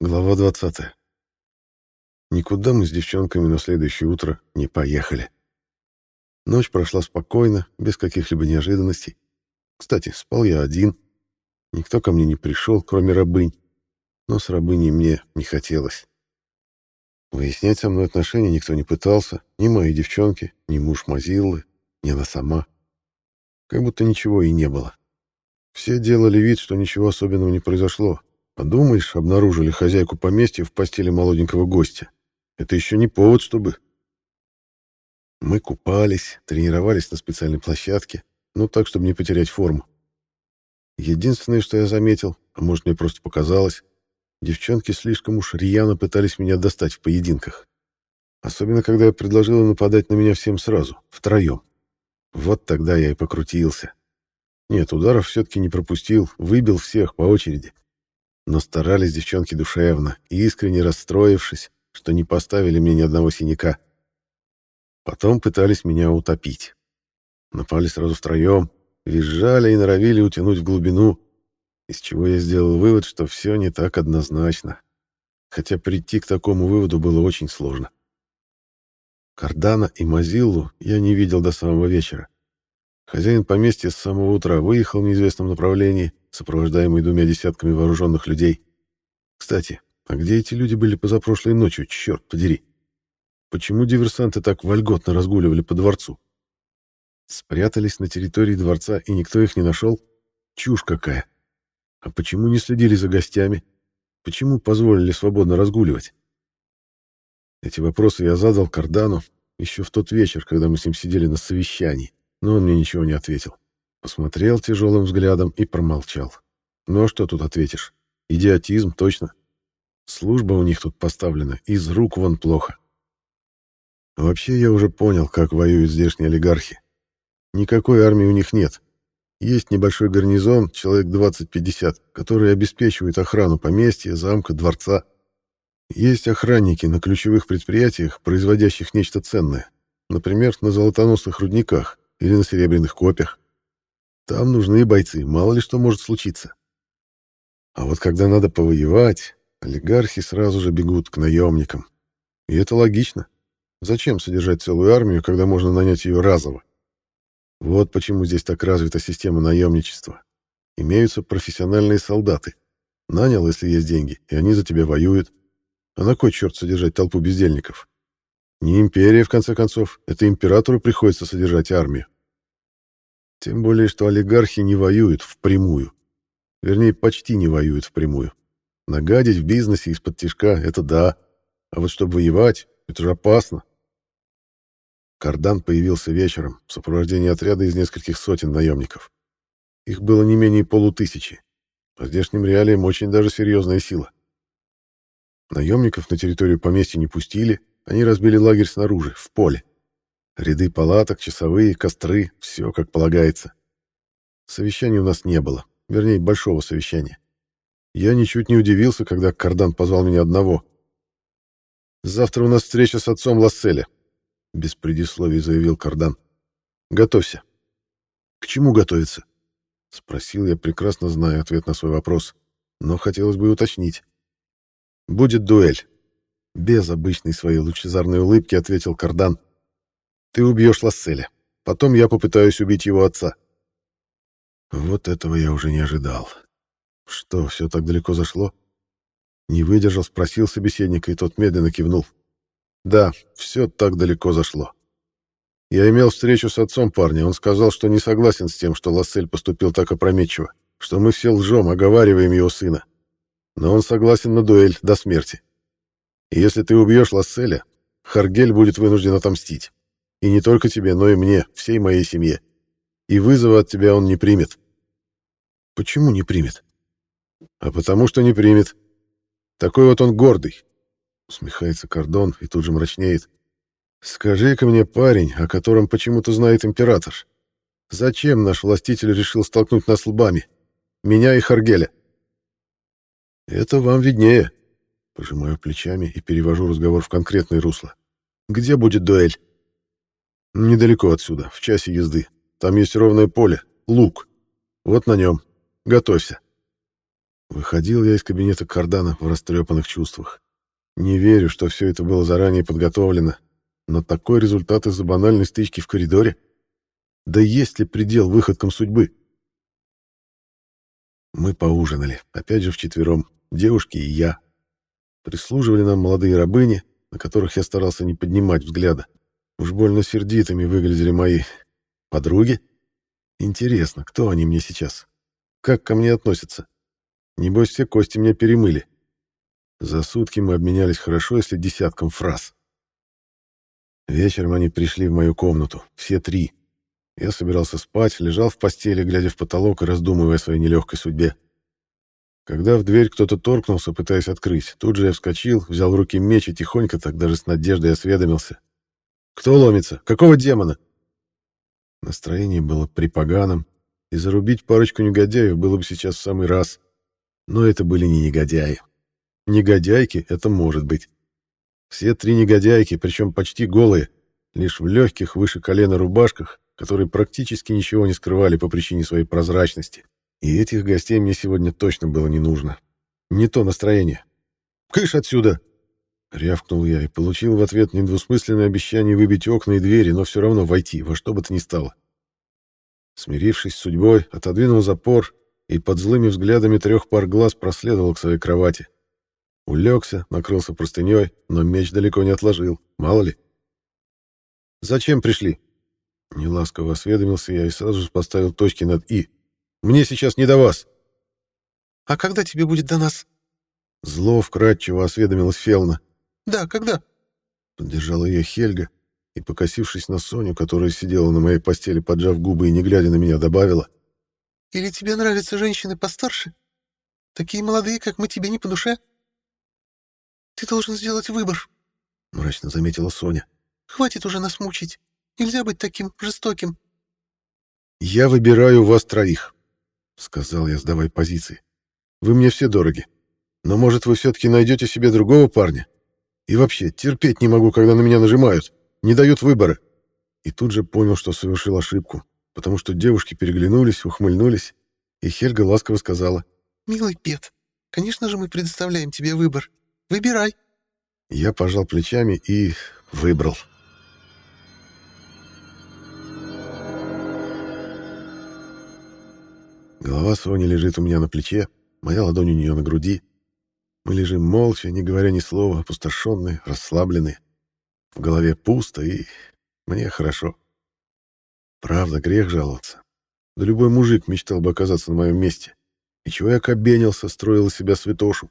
Глава 20. Никуда мы с девчонками на следующее утро не поехали. Ночь прошла спокойно, без каких-либо неожиданностей. Кстати, спал я один. Никто ко мне не пришел, кроме рабынь. Но с рабыней мне не хотелось. Выяснять со мной отношения никто не пытался. Ни мои девчонки, ни муж Мазиллы, ни она сама. Как будто ничего и не было. Все делали вид, что ничего особенного не произошло, Подумаешь, обнаружили хозяйку поместья в постели молоденького гостя. Это еще не повод, чтобы... Мы купались, тренировались на специальной площадке, ну так, чтобы не потерять форму. Единственное, что я заметил, а может мне просто показалось, девчонки слишком уж рьяно пытались меня достать в поединках. Особенно, когда я предложила нападать на меня всем сразу, втроем. Вот тогда я и покрутился. Нет, ударов все-таки не пропустил, выбил всех по очереди. Но старались девчонки душевно, искренне расстроившись, что не поставили мне ни одного синяка. Потом пытались меня утопить. Напали сразу втроем, визжали и норовили утянуть в глубину, из чего я сделал вывод, что все не так однозначно. Хотя прийти к такому выводу было очень сложно. Кардана и Мазиллу я не видел до самого вечера. Хозяин поместья с самого утра выехал в неизвестном направлении, сопровождаемый двумя десятками вооруженных людей. Кстати, а где эти люди были позапрошлой ночью, черт подери? Почему диверсанты так вольготно разгуливали по дворцу? Спрятались на территории дворца, и никто их не нашел? Чушь какая! А почему не следили за гостями? Почему позволили свободно разгуливать? Эти вопросы я задал Кардану еще в тот вечер, когда мы с ним сидели на совещании но он мне ничего не ответил. Посмотрел тяжелым взглядом и промолчал. Ну а что тут ответишь? Идиотизм, точно. Служба у них тут поставлена, из рук вон плохо. Вообще я уже понял, как воюют здешние олигархи. Никакой армии у них нет. Есть небольшой гарнизон, человек 20-50, который обеспечивает охрану поместья, замка, дворца. Есть охранники на ключевых предприятиях, производящих нечто ценное. Например, на золотоносных рудниках или на серебряных копьях. Там нужны бойцы, мало ли что может случиться. А вот когда надо повоевать, олигархи сразу же бегут к наемникам. И это логично. Зачем содержать целую армию, когда можно нанять ее разово? Вот почему здесь так развита система наемничества. Имеются профессиональные солдаты. Нанял, если есть деньги, и они за тебя воюют. А на кой черт содержать толпу бездельников? Не империя, в конце концов, это императору приходится содержать армию. Тем более, что олигархи не воюют впрямую. Вернее, почти не воюют впрямую. Нагадить в бизнесе из-под тяжка — это да. А вот чтобы воевать, это же опасно. Кардан появился вечером в сопровождении отряда из нескольких сотен наемников. Их было не менее полутысячи. По здешним реалиям очень даже серьезная сила. Наемников на территорию поместья не пустили, они разбили лагерь снаружи, в поле. Ряды палаток, часовые, костры — все как полагается. Совещания у нас не было, вернее, большого совещания. Я ничуть не удивился, когда Кардан позвал меня одного. «Завтра у нас встреча с отцом Ласселя», — без предисловий заявил Кардан. «Готовься». «К чему готовиться?» — спросил я, прекрасно зная ответ на свой вопрос, но хотелось бы уточнить. «Будет дуэль. Без обычной своей лучезарной улыбки ответил Кардан. «Ты убьешь Ласселя. Потом я попытаюсь убить его отца». Вот этого я уже не ожидал. Что, все так далеко зашло? Не выдержал, спросил собеседника, и тот медленно кивнул. Да, все так далеко зашло. Я имел встречу с отцом парня, он сказал, что не согласен с тем, что Лассель поступил так опрометчиво, что мы все лжем, оговариваем его сына. Но он согласен на дуэль до смерти. Если ты убьешь Ласселя, Харгель будет вынужден отомстить. И не только тебе, но и мне, всей моей семье. И вызова от тебя он не примет. Почему не примет? А потому что не примет. Такой вот он гордый. Усмехается Кордон и тут же мрачнеет. Скажи-ка мне, парень, о котором почему-то знает император, зачем наш властитель решил столкнуть нас лбами? Меня и Харгеля. Это вам виднее, Пожимаю плечами и перевожу разговор в конкретное русло. «Где будет дуэль?» «Недалеко отсюда, в часе езды. Там есть ровное поле, луг. Вот на нем. Готовься». Выходил я из кабинета Кардана в растрепанных чувствах. Не верю, что все это было заранее подготовлено, но такой результат из-за банальной стычки в коридоре? Да есть ли предел выходкам судьбы? Мы поужинали, опять же вчетвером, девушки и я. Прислуживали нам молодые рабыни, на которых я старался не поднимать взгляда. Уж больно сердитыми выглядели мои подруги. Интересно, кто они мне сейчас? Как ко мне относятся? Небось, все кости меня перемыли. За сутки мы обменялись хорошо, если десятком фраз. Вечером они пришли в мою комнату, все три. Я собирался спать, лежал в постели, глядя в потолок и раздумывая о своей нелегкой судьбе. Когда в дверь кто-то торкнулся, пытаясь открыть, тут же я вскочил, взял в руки меч и тихонько, так даже с надеждой осведомился. «Кто ломится? Какого демона?» Настроение было припоганым, и зарубить парочку негодяев было бы сейчас в самый раз. Но это были не негодяи. Негодяйки — это может быть. Все три негодяйки, причем почти голые, лишь в легких выше колена рубашках, которые практически ничего не скрывали по причине своей прозрачности. И этих гостей мне сегодня точно было не нужно. Не то настроение. «Кыш отсюда!» Рявкнул я и получил в ответ недвусмысленное обещание выбить окна и двери, но все равно войти, во что бы то ни стало. Смирившись с судьбой, отодвинул запор и под злыми взглядами трех пар глаз проследовал к своей кровати. Улегся, накрылся простыней, но меч далеко не отложил, мало ли. «Зачем пришли?» Неласково осведомился я и сразу же поставил точки над «и». «Мне сейчас не до вас». «А когда тебе будет до нас?» Зло вкратчиво осведомилась Фелна. «Да, когда?» Поддержала ее Хельга и, покосившись на Соню, которая сидела на моей постели, поджав губы и не глядя на меня, добавила. Или тебе нравятся женщины постарше? Такие молодые, как мы, тебе не по душе? Ты должен сделать выбор, — мрачно заметила Соня. Хватит уже нас мучить. Нельзя быть таким жестоким. Я выбираю вас троих, — сказал я, сдавая позиции. Вы мне все дороги. Но, может, вы все-таки найдете себе другого парня? И вообще, терпеть не могу, когда на меня нажимают, не дают выбора. И тут же понял, что совершил ошибку потому что девушки переглянулись, ухмыльнулись, и Хельга ласково сказала. «Милый Пет, конечно же мы предоставляем тебе выбор. Выбирай». Я пожал плечами и выбрал. Голова Сони лежит у меня на плече, моя ладонь у нее на груди. Мы лежим молча, не говоря ни слова, опустошенные, расслабленные. В голове пусто, и мне хорошо. Правда, грех жаловаться. Да любой мужик мечтал бы оказаться на моем месте. И чего я кобенился, строил из себя святошу?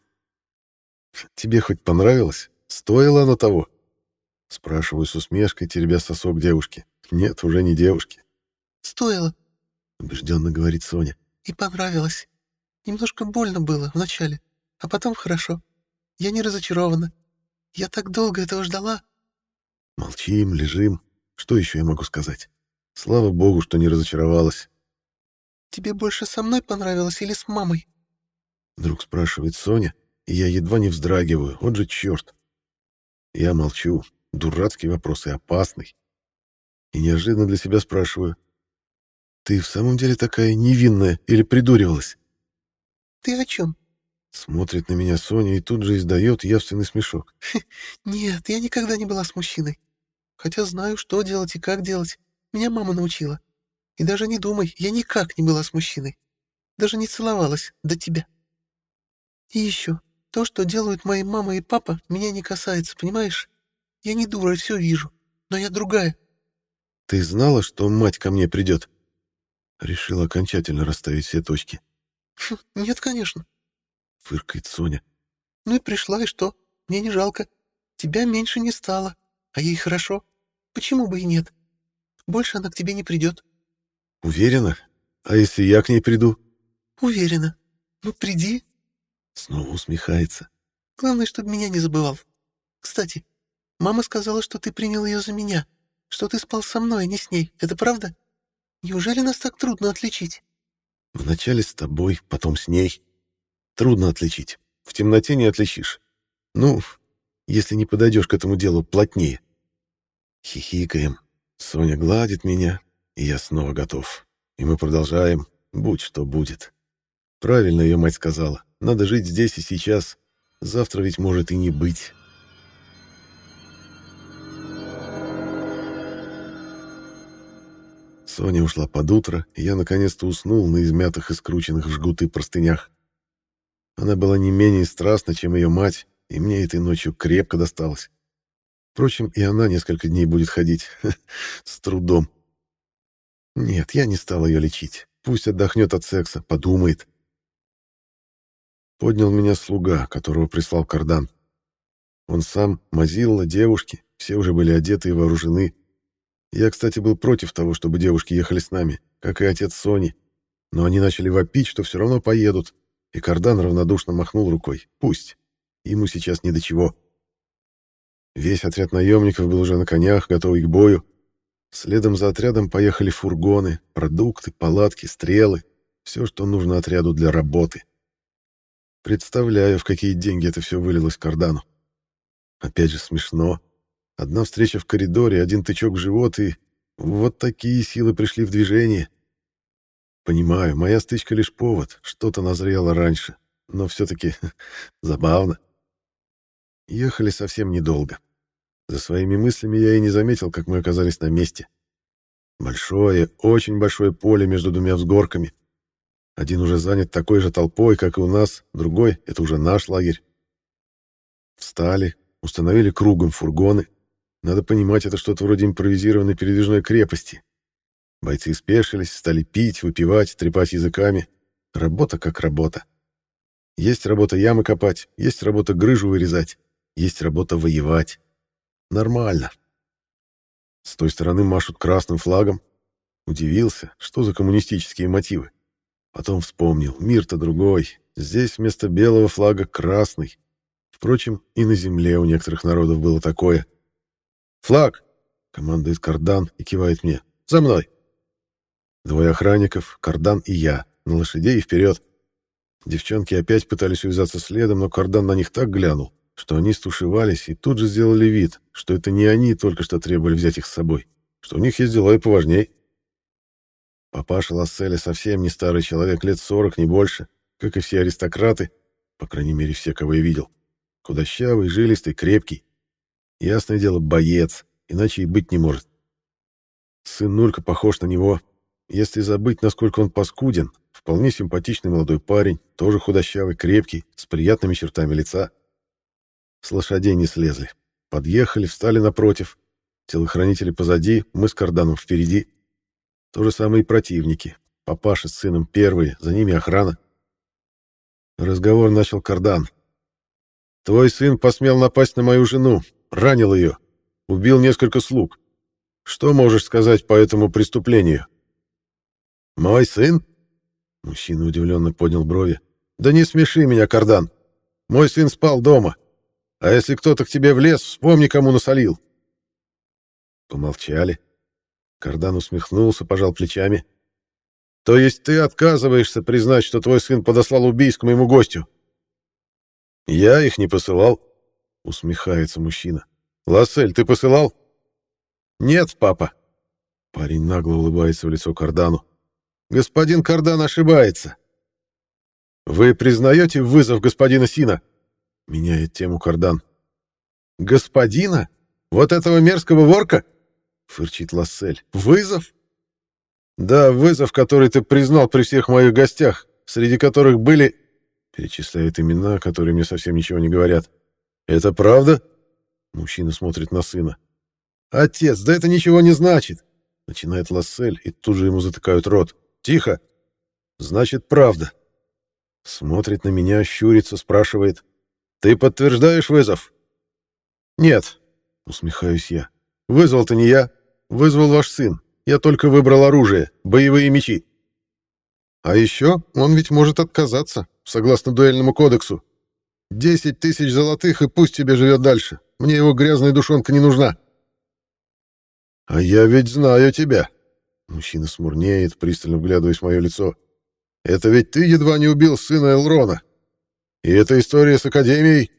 Тебе хоть понравилось? Стоило оно того? Спрашиваю с усмешкой, теребя сосок девушки. Нет, уже не девушки. Стоило, убежденно говорит Соня. И понравилось. Немножко больно было вначале, а потом хорошо. Я не разочарована. Я так долго этого ждала. Молчим, лежим. Что еще я могу сказать? Слава богу, что не разочаровалась. «Тебе больше со мной понравилось или с мамой?» Вдруг спрашивает Соня, и я едва не вздрагиваю. Вот же черт. Я молчу. Дурацкий вопрос и опасный. И неожиданно для себя спрашиваю. «Ты в самом деле такая невинная или придуривалась?» «Ты о чем?» Смотрит на меня Соня и тут же издает явственный смешок. «Нет, я никогда не была с мужчиной. Хотя знаю, что делать и как делать. Меня мама научила. И даже не думай, я никак не была с мужчиной. Даже не целовалась до тебя. И еще, то, что делают мои мама и папа, меня не касается, понимаешь? Я не дура и все вижу, но я другая. Ты знала, что мать ко мне придет? Решил окончательно расставить все точки. Нет, конечно. Фыркает Соня. Ну и пришла, и что? Мне не жалко. Тебя меньше не стало, а ей хорошо. Почему бы и нет? Больше она к тебе не придет. Уверена? А если я к ней приду? Уверена. Ну, приди. Снова усмехается. Главное, чтобы меня не забывал. Кстати, мама сказала, что ты принял ее за меня, что ты спал со мной, а не с ней. Это правда? Неужели нас так трудно отличить? Вначале с тобой, потом с ней. Трудно отличить. В темноте не отличишь. Ну, если не подойдешь к этому делу плотнее. Хихикаем. Соня гладит меня, и я снова готов. И мы продолжаем, будь что будет. Правильно ее мать сказала. Надо жить здесь и сейчас. Завтра ведь может и не быть. Соня ушла под утро, и я наконец-то уснул на измятых и скрученных в жгуты простынях. Она была не менее страстна, чем ее мать, и мне этой ночью крепко досталось. Впрочем, и она несколько дней будет ходить. С трудом. Нет, я не стал ее лечить. Пусть отдохнет от секса, подумает. Поднял меня слуга, которого прислал Кардан. Он сам, Мазилла, девушки, все уже были одеты и вооружены. Я, кстати, был против того, чтобы девушки ехали с нами, как и отец Сони. Но они начали вопить, что все равно поедут, и Кардан равнодушно махнул рукой. Пусть. Ему сейчас ни до чего. Весь отряд наемников был уже на конях, готовый к бою. Следом за отрядом поехали фургоны, продукты, палатки, стрелы. Все, что нужно отряду для работы. Представляю, в какие деньги это все вылилось Кардану. Опять же смешно. Одна встреча в коридоре, один тычок в живот, и вот такие силы пришли в движение. Понимаю, моя стычка лишь повод, что-то назрело раньше, но все-таки забавно. Ехали совсем недолго. За своими мыслями я и не заметил, как мы оказались на месте. Большое, очень большое поле между двумя взгорками. Один уже занят такой же толпой, как и у нас, другой — это уже наш лагерь. Встали, установили кругом фургоны. Надо понимать, это что-то вроде импровизированной передвижной крепости. Бойцы спешились, стали пить, выпивать, трепать языками. Работа как работа. Есть работа ямы копать, есть работа грыжу вырезать, есть работа воевать. Нормально. С той стороны машут красным флагом. Удивился, что за коммунистические мотивы. Потом вспомнил, мир-то другой. Здесь вместо белого флага красный. Впрочем, и на земле у некоторых народов было такое. «Флаг!» — командует Кардан и кивает мне. «За мной!» Двое охранников, Кардан и я, на лошадей и вперед. Девчонки опять пытались увязаться следом, но Кардан на них так глянул, что они стушевались и тут же сделали вид, что это не они только что требовали взять их с собой, что у них есть дела и поважней. Папаша Ласселя совсем не старый человек, лет сорок, не больше, как и все аристократы, по крайней мере, все, кого я видел. Худощавый, жилистый, крепкий. Ясное дело, боец, иначе и быть не может. Сын Нулька похож на него. Если забыть, насколько он паскуден, вполне симпатичный молодой парень, тоже худощавый, крепкий, с приятными чертами лица. С лошадей не слезли. Подъехали, встали напротив. Телохранители позади, мы с Карданом впереди. То же самое и противники. Папаша с сыном первые, за ними охрана. Разговор начал Кардан. «Твой сын посмел напасть на мою жену, ранил ее, убил несколько слуг. Что можешь сказать по этому преступлению?» «Мой сын?» Мужчина удивленно поднял брови. «Да не смеши меня, Кардан. Мой сын спал дома. А если кто-то к тебе влез, вспомни, кому насолил. Помолчали. Кардан усмехнулся, пожал плечами. То есть ты отказываешься признать, что твой сын подослал убийц к моему гостю? Я их не посылал, усмехается мужчина. Лассель, ты посылал? Нет, папа. Парень нагло улыбается в лицо Кардану. Господин Кардан ошибается. Вы признаете вызов господина Сина? Меняет тему Кардан. «Господина? Вот этого мерзкого ворка?» — фырчит Лассель. «Вызов?» «Да, вызов, который ты признал при всех моих гостях, среди которых были...» Перечисляет имена, которые мне совсем ничего не говорят. «Это правда?» Мужчина смотрит на сына. «Отец, да это ничего не значит!» Начинает Лассель, и тут же ему затыкают рот. «Тихо!» «Значит, правда!» Смотрит на меня, щурится, спрашивает. Ты подтверждаешь вызов? Нет, усмехаюсь я. Вызвал-то не я, вызвал ваш сын. Я только выбрал оружие, боевые мечи. А еще он ведь может отказаться, согласно дуэльному кодексу. Десять тысяч золотых, и пусть тебе живет дальше. Мне его грязная душонка не нужна. А я ведь знаю тебя. Мужчина смурнеет, пристально вглядываясь в мое лицо. Это ведь ты едва не убил сына Элрона. И эта история с Академией?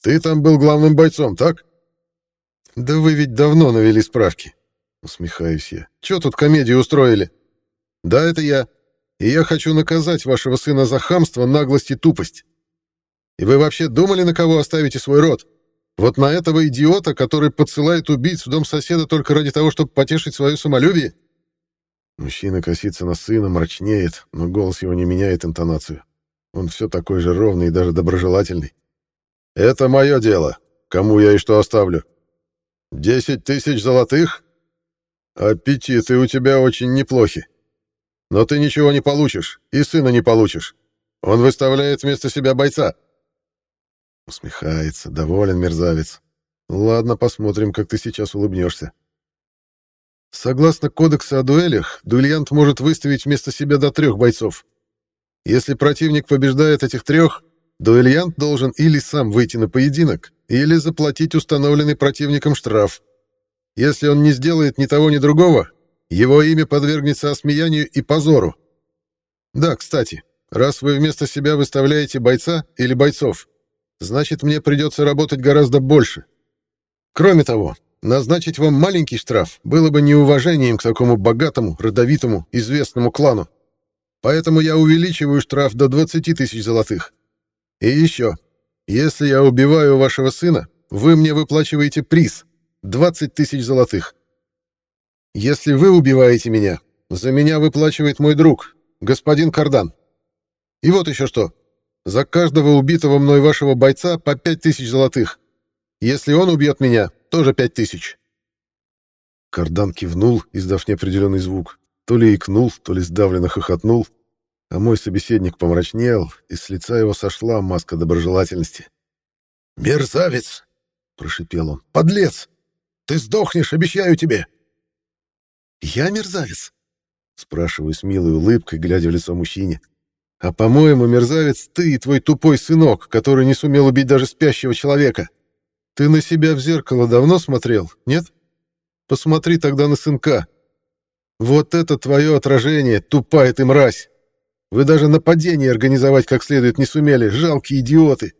Ты там был главным бойцом, так? Да вы ведь давно навели справки. Усмехаюсь я. Чё тут комедию устроили? Да, это я. и я хочу наказать вашего сына за хамство, наглость и тупость. И вы вообще думали, на кого оставите свой род? Вот на этого идиота, который подсылает убийц в дом соседа только ради того, чтобы потешить свое самолюбие?» Мужчина косится на сына, мрачнеет, но голос его не меняет интонацию. Он все такой же ровный и даже доброжелательный. «Это мое дело. Кому я и что оставлю? Десять тысяч золотых? Аппетиты у тебя очень неплохи. Но ты ничего не получишь, и сына не получишь. Он выставляет вместо себя бойца». Усмехается, доволен мерзавец. «Ладно, посмотрим, как ты сейчас улыбнешься». Согласно кодексу о дуэлях, дуэлянт может выставить вместо себя до трех бойцов. Если противник побеждает этих трех, дуэлянт должен или сам выйти на поединок, или заплатить установленный противником штраф. Если он не сделает ни того, ни другого, его имя подвергнется осмеянию и позору. Да, кстати, раз вы вместо себя выставляете бойца или бойцов, значит, мне придется работать гораздо больше. Кроме того, Назначить вам маленький штраф было бы неуважением к такому богатому, родовитому, известному клану. Поэтому я увеличиваю штраф до 20 тысяч золотых. И еще, если я убиваю вашего сына, вы мне выплачиваете приз — 20 тысяч золотых. Если вы убиваете меня, за меня выплачивает мой друг, господин Кардан. И вот еще что. За каждого убитого мной вашего бойца по 5 тысяч золотых. Если он убьет меня, тоже пять тысяч. Кардан кивнул, издав неопределенный звук. То ли икнул, то ли сдавленно хохотнул, а мой собеседник помрачнел, и с лица его сошла маска доброжелательности. «Мерзавец!» — прошипел он. «Подлец! Ты сдохнешь, обещаю тебе!» «Я мерзавец?» — спрашиваю с милой улыбкой, глядя в лицо мужчине. «А, по-моему, мерзавец ты и твой тупой сынок, который не сумел убить даже спящего человека. Ты на себя в зеркало давно смотрел, нет? Посмотри тогда на сынка. Вот это твое отражение, тупая ты мразь. Вы даже нападение организовать как следует не сумели, жалкие идиоты.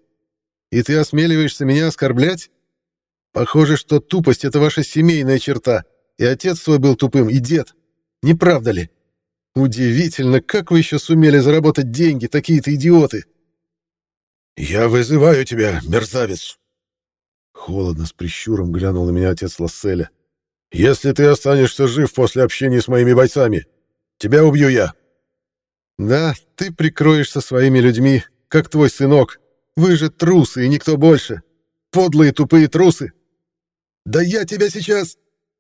И ты осмеливаешься меня оскорблять? Похоже, что тупость — это ваша семейная черта, и отец твой был тупым, и дед. Не правда ли? Удивительно, как вы еще сумели заработать деньги, такие-то идиоты. «Я вызываю тебя, мерзавец!» Холодно, с прищуром глянул на меня отец Ласселя. «Если ты останешься жив после общения с моими бойцами, тебя убью я». «Да, ты прикроешься своими людьми, как твой сынок. Вы же трусы и никто больше. Подлые тупые трусы». «Да я тебя сейчас...»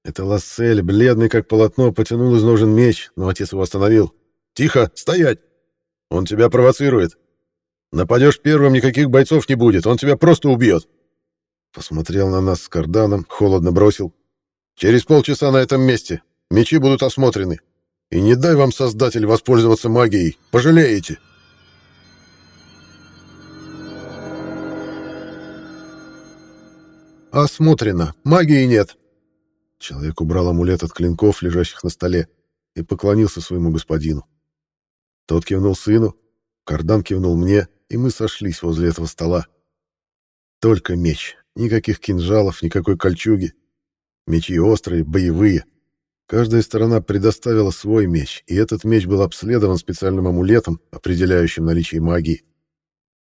Это Лассель, бледный как полотно, потянул из ножен меч, но отец его остановил. «Тихо, стоять! Он тебя провоцирует. Нападешь первым, никаких бойцов не будет, он тебя просто убьет». Посмотрел на нас с карданом, холодно бросил. «Через полчаса на этом месте. Мечи будут осмотрены. И не дай вам, Создатель, воспользоваться магией. Пожалеете!» «Осмотрено. Магии нет». Человек убрал амулет от клинков, лежащих на столе, и поклонился своему господину. Тот кивнул сыну, кардан кивнул мне, и мы сошлись возле этого стола. Только меч. Никаких кинжалов, никакой кольчуги. Мечи острые, боевые. Каждая сторона предоставила свой меч, и этот меч был обследован специальным амулетом, определяющим наличие магии.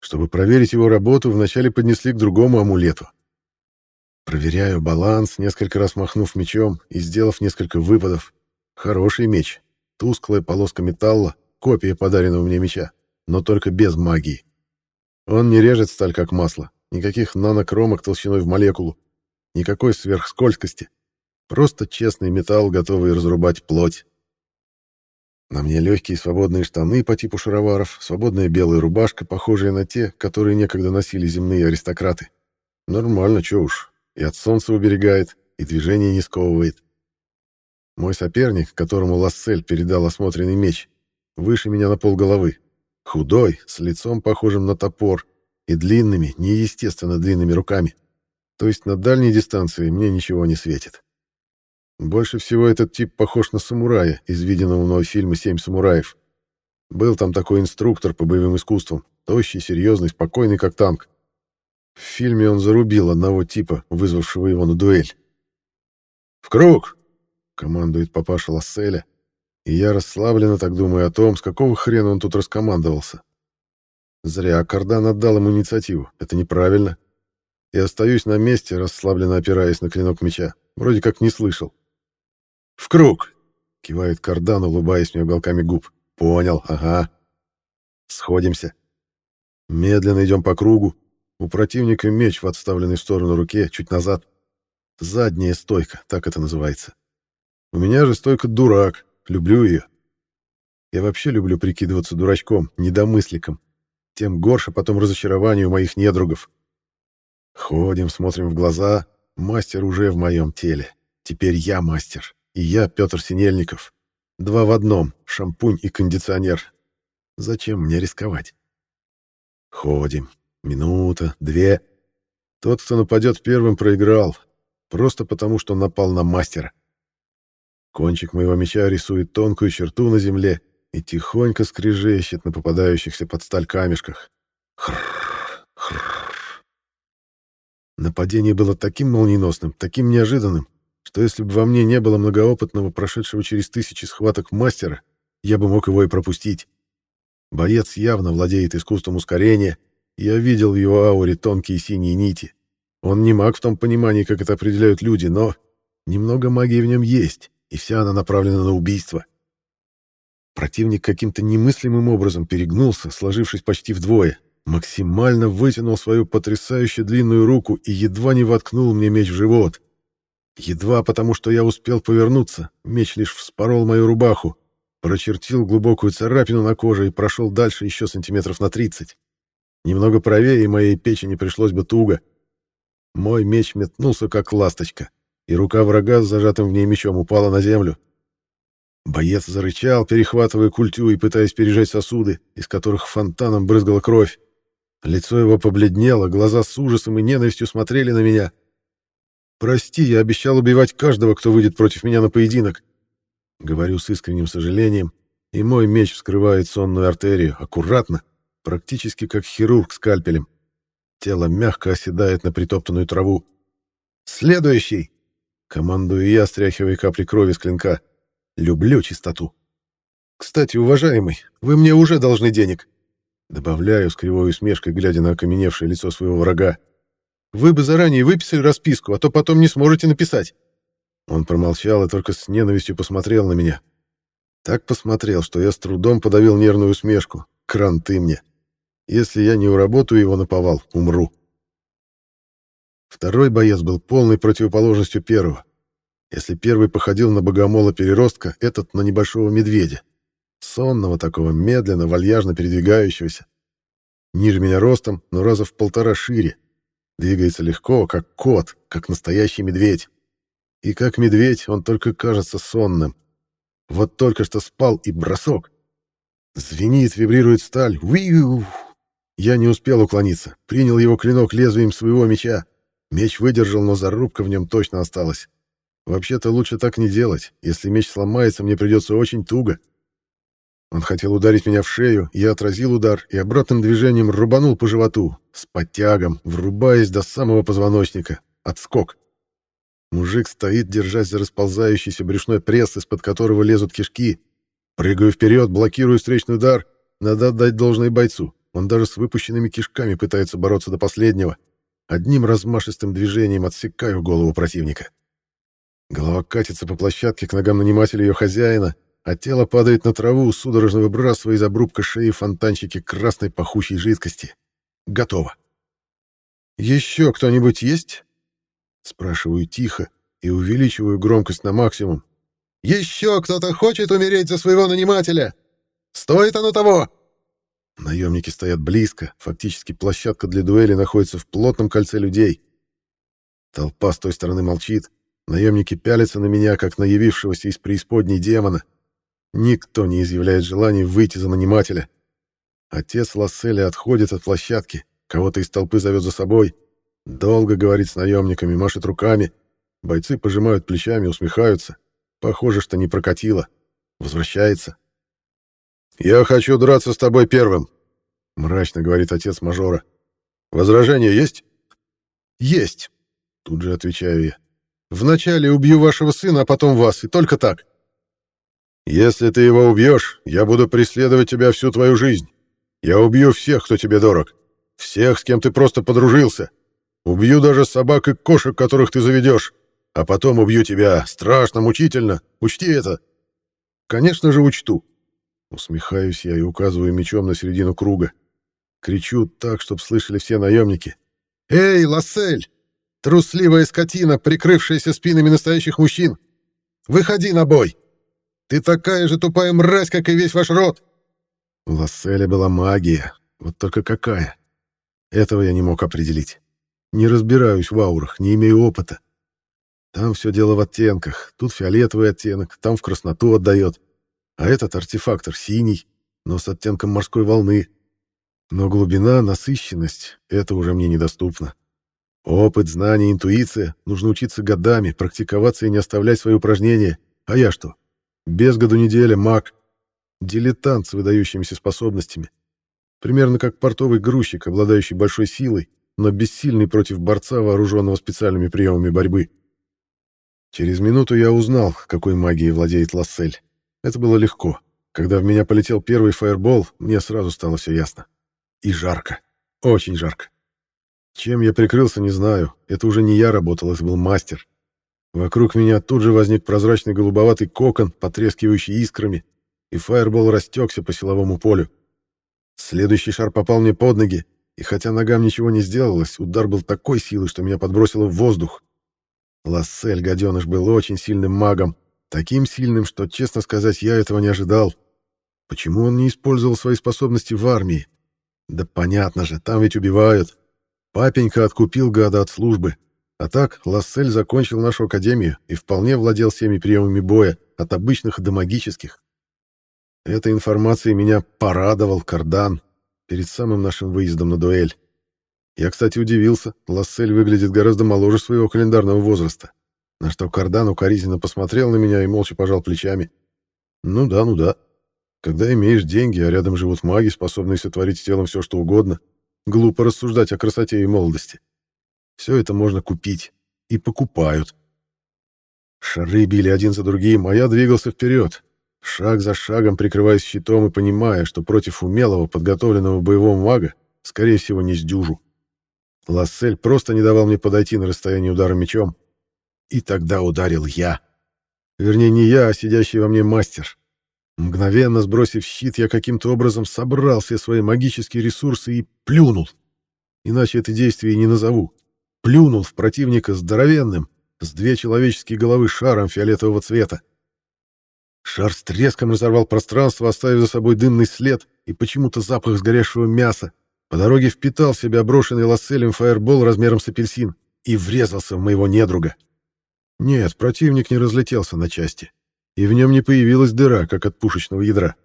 Чтобы проверить его работу, вначале поднесли к другому амулету. Проверяю баланс, несколько раз махнув мечом и сделав несколько выпадов. Хороший меч. Тусклая полоска металла, копия подаренного мне меча, но только без магии. Он не режет сталь, как масло, Никаких нанокромок толщиной в молекулу. Никакой сверхскользкости. Просто честный металл, готовый разрубать плоть. На мне легкие свободные штаны по типу шароваров, свободная белая рубашка, похожая на те, которые некогда носили земные аристократы. Нормально, чё уж. И от солнца уберегает, и движение не сковывает. Мой соперник, которому Лассель передал осмотренный меч, выше меня на полголовы. Худой, с лицом похожим на топор, и длинными, неестественно длинными руками. То есть на дальней дистанции мне ничего не светит. Больше всего этот тип похож на самурая из виденного мной фильма «Семь самураев». Был там такой инструктор по боевым искусствам, тощий, серьезный, спокойный, как танк. В фильме он зарубил одного типа, вызвавшего его на дуэль. «В круг!» — командует папаша Ласселя, И я расслабленно так думаю о том, с какого хрена он тут раскомандовался. Зря Кардан отдал ему инициативу. Это неправильно. И остаюсь на месте, расслабленно опираясь на клинок меча. Вроде как не слышал. «В круг!» — кивает Кардан, улыбаясь мне уголками губ. «Понял, ага. Сходимся. Медленно идем по кругу. У противника меч в отставленной в сторону руке, чуть назад. Задняя стойка, так это называется. У меня же стойка дурак, люблю ее. Я вообще люблю прикидываться дурачком, недомысликом. Тем горше потом разочарование у моих недругов. Ходим, смотрим в глаза. Мастер уже в моем теле. Теперь я мастер. И я Петр Синельников. Два в одном, шампунь и кондиционер. Зачем мне рисковать? Ходим. Минута, две. Тот, кто нападет первым, проиграл. Просто потому, что напал на мастера. Кончик моего меча рисует тонкую черту на земле и тихонько скрежещет на попадающихся под сталь камешках. Хрррр, хрррр. Нападение было таким молниеносным, таким неожиданным, что если бы во мне не было многоопытного, прошедшего через тысячи схваток мастера, я бы мог его и пропустить. Боец явно владеет искусством ускорения, я видел в его ауре тонкие синие нити. Он не маг в том понимании, как это определяют люди, но немного магии в нем есть, и вся она направлена на убийство. Противник каким-то немыслимым образом перегнулся, сложившись почти вдвое, максимально вытянул свою потрясающе длинную руку и едва не воткнул мне меч в живот. Едва потому, что я успел повернуться, меч лишь вспорол мою рубаху, прочертил глубокую царапину на коже и прошел дальше еще сантиметров на тридцать. Немного правее моей печени пришлось бы туго. Мой меч метнулся, как ласточка, и рука врага с зажатым в ней мечом упала на землю. Боец зарычал, перехватывая культю и пытаясь пережать сосуды, из которых фонтаном брызгала кровь. Лицо его побледнело, глаза с ужасом и ненавистью смотрели на меня. «Прости, я обещал убивать каждого, кто выйдет против меня на поединок. Говорю с искренним сожалением, и мой меч вскрывает сонную артерию, аккуратно, практически как хирург скальпелем. Тело мягко оседает на притоптанную траву. «Следующий!» — командую я, стряхивая капли крови с клинка. «Люблю чистоту». «Кстати, уважаемый, вы мне уже должны денег!» Добавляю с кривой усмешкой, глядя на окаменевшее лицо своего врага. «Вы бы заранее выписали расписку, а то потом не сможете написать». Он промолчал и только с ненавистью посмотрел на меня. Так посмотрел, что я с трудом подавил нервную усмешку. Кран ты мне. Если я не уработаю его наповал, умру. Второй боец был полной противоположностью первого. Если первый походил на богомола-переростка, этот на небольшого медведя. Сонного такого, медленно, вальяжно передвигающегося. Ниже меня ростом, но раза в полтора шире. Двигается легко, как кот, как настоящий медведь. И как медведь, он только кажется сонным. Вот только что спал и бросок. Звенит, вибрирует сталь. Уиу! Я не успел уклониться. Принял его клинок лезвием своего меча. Меч выдержал, но зарубка в нем точно осталась. Вообще-то лучше так не делать. Если меч сломается, мне придется очень туго. Он хотел ударить меня в шею, я отразил удар и обратным движением рубанул по животу, с подтягом, врубаясь до самого позвоночника. Отскок. Мужик стоит, держась за расползающийся брюшной пресс, из-под которого лезут кишки. Прыгаю вперед, блокирую встречный удар. Надо отдать должное бойцу. Он даже с выпущенными кишками пытается бороться до последнего. Одним размашистым движением отсекаю голову противника. Голова катится по площадке к ногам нанимателя ее хозяина, а тело падает на траву, судорожно выбрасывая из обрубка шеи фонтанчики красной пахучей жидкости. Готово. «Еще кто-нибудь есть?» Спрашиваю тихо и увеличиваю громкость на максимум. «Еще кто-то хочет умереть за своего нанимателя? Стоит оно того?» Наемники стоят близко, фактически площадка для дуэли находится в плотном кольце людей. Толпа с той стороны молчит, наемники пялятся на меня, как на явившегося из преисподней демона. Никто не изъявляет желания выйти за нанимателя. Отец Ласселя отходит от площадки, кого-то из толпы зовет за собой — Долго говорит с наемниками, машет руками. Бойцы пожимают плечами, усмехаются. Похоже, что не прокатило. Возвращается. «Я хочу драться с тобой первым», — мрачно говорит отец мажора. «Возражения есть?» «Есть», — тут же отвечаю я. «Вначале убью вашего сына, а потом вас, и только так». Если ты его убьешь, я буду преследовать тебя всю твою жизнь. Я убью всех, кто тебе дорог. Всех, с кем ты просто подружился. Убью даже собак и кошек, которых ты заведешь. А потом убью тебя. Страшно, мучительно. Учти это. Конечно же, учту. Усмехаюсь я и указываю мечом на середину круга. Кричу так, чтобы слышали все наемники. «Эй, Лассель! Трусливая скотина, прикрывшаяся спинами настоящих мужчин! Выходи на бой! Ты такая же тупая мразь, как и весь ваш род!» У Ласселя была магия. Вот только какая? Этого я не мог определить. Не разбираюсь в аурах, не имею опыта. Там все дело в оттенках. Тут фиолетовый оттенок, там в красноту отдает. А этот артефактор синий, но с оттенком морской волны. Но глубина, насыщенность — это уже мне недоступно. Опыт, знания, интуиция. Нужно учиться годами, практиковаться и не оставлять свои упражнения. А я что? Без году неделя маг. Дилетант с выдающимися способностями. Примерно как портовый грузчик, обладающий большой силой, но бессильный против борца, вооруженного специальными приемами борьбы. Через минуту я узнал, какой магией владеет Лассель. Это было легко. Когда в меня полетел первый фаербол, мне сразу стало все ясно. И жарко. Очень жарко. Чем я прикрылся, не знаю. Это уже не я работал, это был мастер. Вокруг меня тут же возник прозрачный голубоватый кокон, потрескивающий искрами, и фаербол растекся по силовому полю. Следующий шар попал мне под ноги, и хотя ногам ничего не сделалось, удар был такой силы, что меня подбросило в воздух. Лассель, гаденыш, был очень сильным магом, таким сильным, что, честно сказать, я этого не ожидал. Почему он не использовал свои способности в армии? Да понятно же, там ведь убивают. Папенька откупил гада от службы. А так, Лассель закончил нашу академию и вполне владел всеми приемами боя, от обычных до магических. Этой информацией меня порадовал Кардан перед самым нашим выездом на дуэль. Я, кстати, удивился. Лассель выглядит гораздо моложе своего календарного возраста. На что Кардан укоризненно посмотрел на меня и молча пожал плечами. Ну да, ну да. Когда имеешь деньги, а рядом живут маги, способные сотворить с телом все, что угодно, глупо рассуждать о красоте и молодости. Все это можно купить. И покупают. Шары били один за другим, а я двигался вперед, шаг за шагом прикрываясь щитом и понимая, что против умелого, подготовленного боевого мага, скорее всего, не сдюжу. Лассель просто не давал мне подойти на расстояние удара мечом. И тогда ударил я. Вернее, не я, а сидящий во мне мастер. Мгновенно сбросив щит, я каким-то образом собрал все свои магические ресурсы и плюнул. Иначе это действие не назову. Плюнул в противника здоровенным, с две человеческие головы шаром фиолетового цвета. Шар с треском разорвал пространство, оставив за собой дымный след и почему-то запах сгоревшего мяса. По дороге впитал в себя брошенный ласселем фаербол размером с апельсин и врезался в моего недруга. Нет, противник не разлетелся на части, и в нем не появилась дыра, как от пушечного ядра.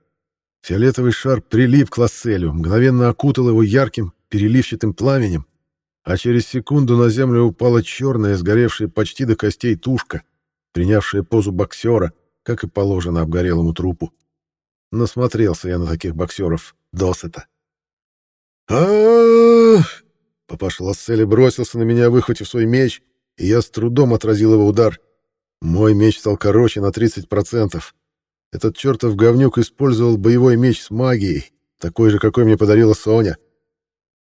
Фиолетовый шар прилип к ласселю, мгновенно окутал его ярким, переливчатым пламенем, а через секунду на землю упала черная, сгоревшая почти до костей тушка, принявшая позу боксера — как и положено обгорелому трупу. Насмотрелся я на таких боксеров досыта. а Папаша Лассели бросился на меня, выхватив свой меч, и я с трудом отразил его удар. Мой меч стал короче на 30%. Этот чертов говнюк использовал боевой меч с магией, такой же, какой мне подарила Соня.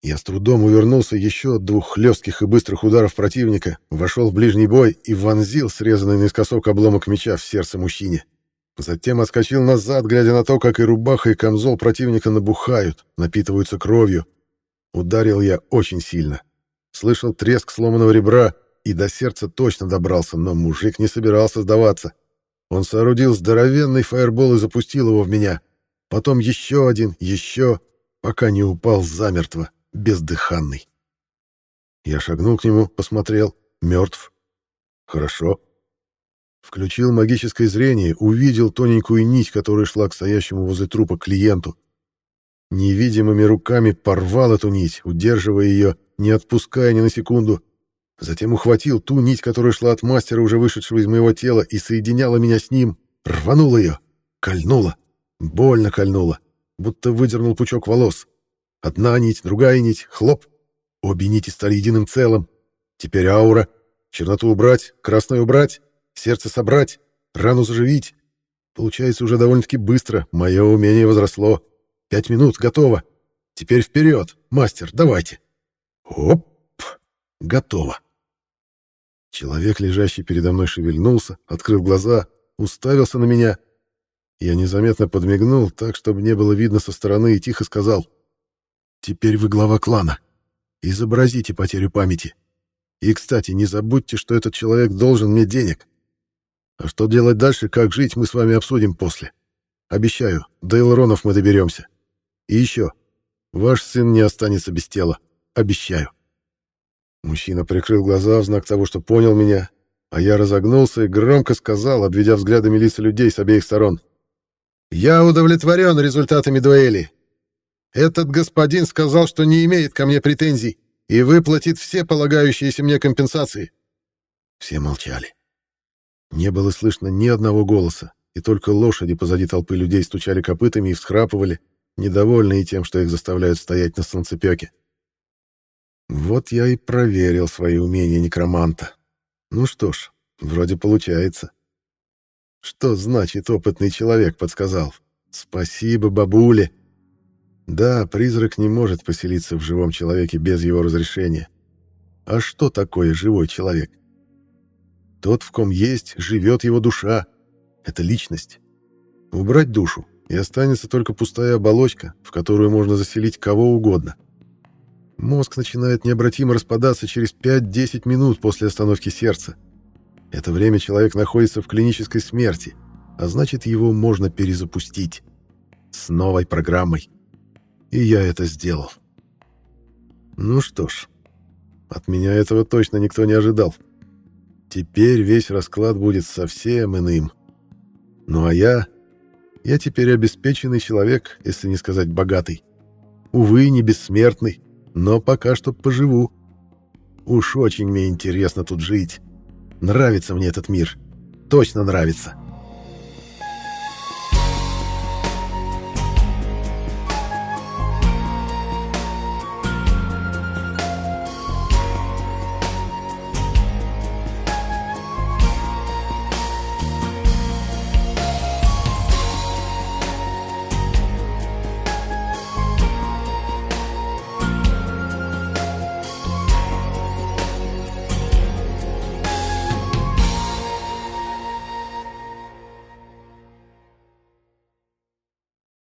Я с трудом увернулся еще от двух хлестких и быстрых ударов противника, вошел в ближний бой и вонзил срезанный наискосок обломок меча в сердце мужчине. Затем отскочил назад, глядя на то, как и рубаха, и камзол противника набухают, напитываются кровью. Ударил я очень сильно. Слышал треск сломанного ребра и до сердца точно добрался, но мужик не собирался сдаваться. Он соорудил здоровенный фаербол и запустил его в меня. Потом еще один, еще, пока не упал замертво бездыханный. Я шагнул к нему, посмотрел. Мертв. Хорошо. Включил магическое зрение, увидел тоненькую нить, которая шла к стоящему возле трупа клиенту. Невидимыми руками порвал эту нить, удерживая ее, не отпуская ни на секунду. Затем ухватил ту нить, которая шла от мастера, уже вышедшего из моего тела, и соединяла меня с ним. Рванул ее. Кольнула. Больно кольнула. Будто выдернул пучок волос. Одна нить, другая нить, хлоп. Обе нити стали единым целым. Теперь аура. Черноту убрать, красную убрать, сердце собрать, рану заживить. Получается уже довольно-таки быстро. Мое умение возросло. Пять минут, готово. Теперь вперед. Мастер, давайте. Оп! Готово. Человек, лежащий передо мной, шевельнулся, открыл глаза, уставился на меня. Я незаметно подмигнул, так, чтобы не было видно со стороны, и тихо сказал. «Теперь вы глава клана. Изобразите потерю памяти. И, кстати, не забудьте, что этот человек должен мне денег. А что делать дальше, как жить, мы с вами обсудим после. Обещаю, до Элронов мы доберемся. И еще, ваш сын не останется без тела. Обещаю. Мужчина прикрыл глаза в знак того, что понял меня, а я разогнулся и громко сказал, обведя взглядами лица людей с обеих сторон. «Я удовлетворен результатами дуэли. Этот господин сказал, что не имеет ко мне претензий и выплатит все полагающиеся мне компенсации». Все молчали. Не было слышно ни одного голоса, и только лошади позади толпы людей стучали копытами и всхрапывали, недовольные тем, что их заставляют стоять на солнцепёке. Вот я и проверил свои умения некроманта. Ну что ж, вроде получается. Что значит опытный человек подсказал? Спасибо, бабуле. Да, призрак не может поселиться в живом человеке без его разрешения. А что такое живой человек? Тот, в ком есть, живет его душа. Это личность. Убрать душу, и останется только пустая оболочка, в которую можно заселить кого угодно. Мозг начинает необратимо распадаться через 5-10 минут после остановки сердца. Это время человек находится в клинической смерти, а значит, его можно перезапустить. С новой программой. И я это сделал. Ну что ж, от меня этого точно никто не ожидал. Теперь весь расклад будет совсем иным. Ну а я... Я теперь обеспеченный человек, если не сказать богатый. Увы, не бессмертный, но пока что поживу. Уж очень мне интересно тут жить. Нравится мне этот мир. Точно нравится.